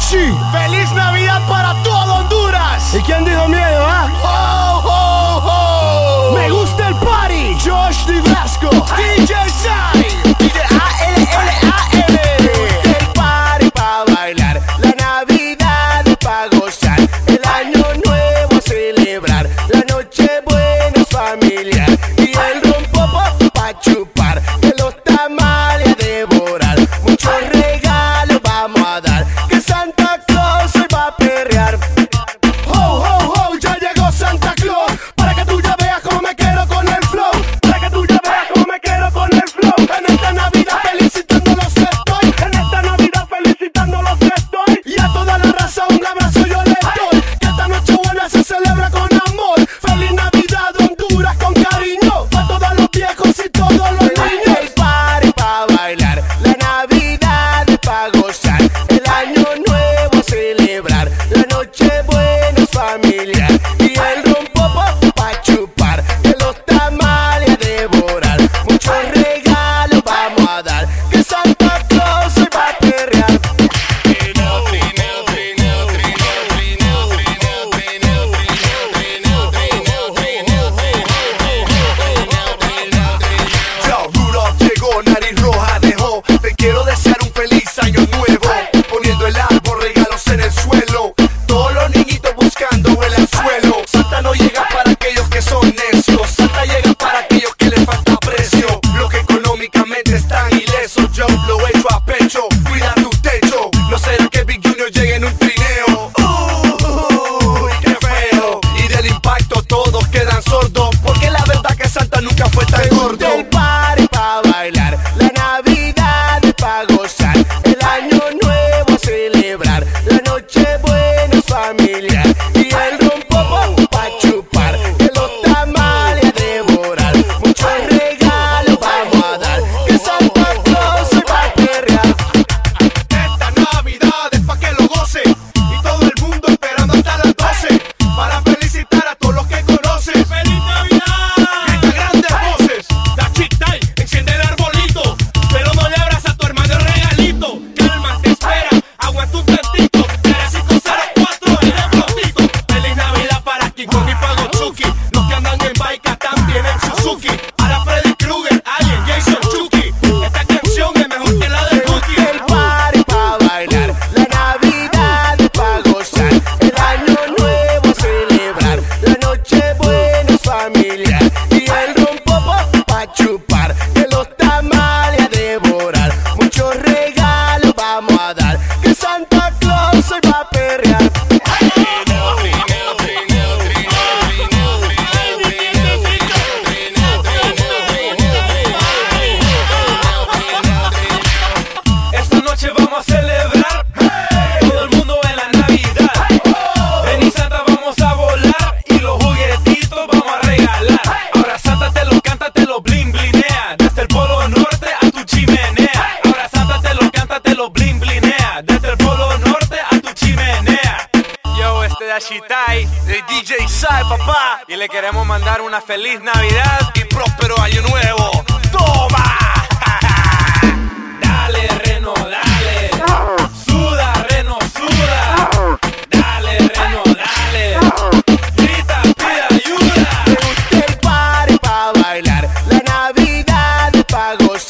Mariachi. ¡Feliz Navidad para todo Honduras! ¿Y quién dijo miedo, ah? ¿eh? Y el rompo pa' chupar, de los tamales a devorar. Muchos regalos vamos a dar, que Santa Claus hoy va a perrear. Trineo, trineo, trineo, trineo, trineo, trineo, trineo, desde el polo norte a tu chimenea. Yo, este es Ashitai de DJ Sai, papá. Y le queremos mandar una feliz Navidad y próspero año nuevo. ¡Toma! dale, Reno, dale. Suda, Reno, suda. Dale, Reno, dale. Grita, pide ayuda. Me gusta el party pa' bailar. La Navidad pa' gozar.